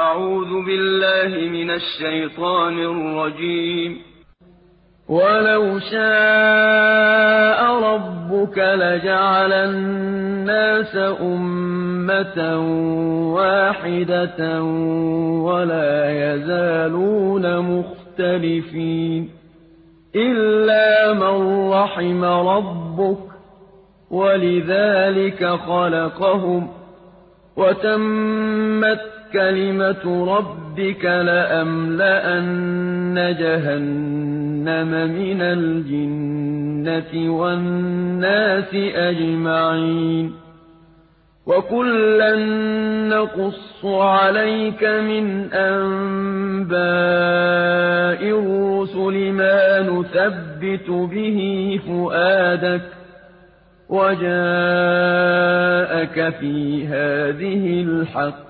أعوذ بالله من الشيطان الرجيم. ولو شاء ربك لجعل الناس أمة واحدة ولا يزالون مختلفين إلا من رحم ربك ولذلك خلقهم وتمت كلمة ربك لأملأن جهنم من الجنة والناس أجمعين. وكلا نقص عليك من أنباء الرسل ما نثبت به فؤادك وجاءك في هذه الحق.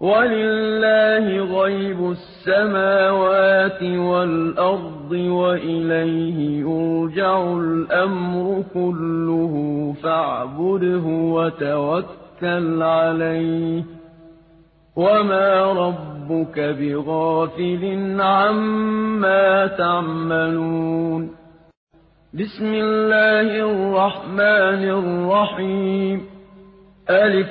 ولله غيب السماوات والأرض وإليه يرجع الأمر كله فاعبده وتوكل عليه وما ربك بغافل عما تعملون بسم الله الرحمن الرحيم ألف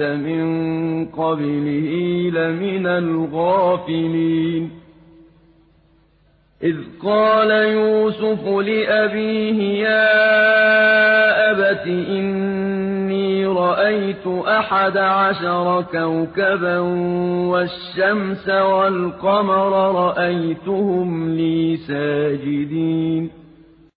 من قبله لمن الغافلين. إذ قال يوسف لأبيه يا أبت إني رأيت أحد عشر كوكبا والشمس والقمر رأيتهم لي ساجدين.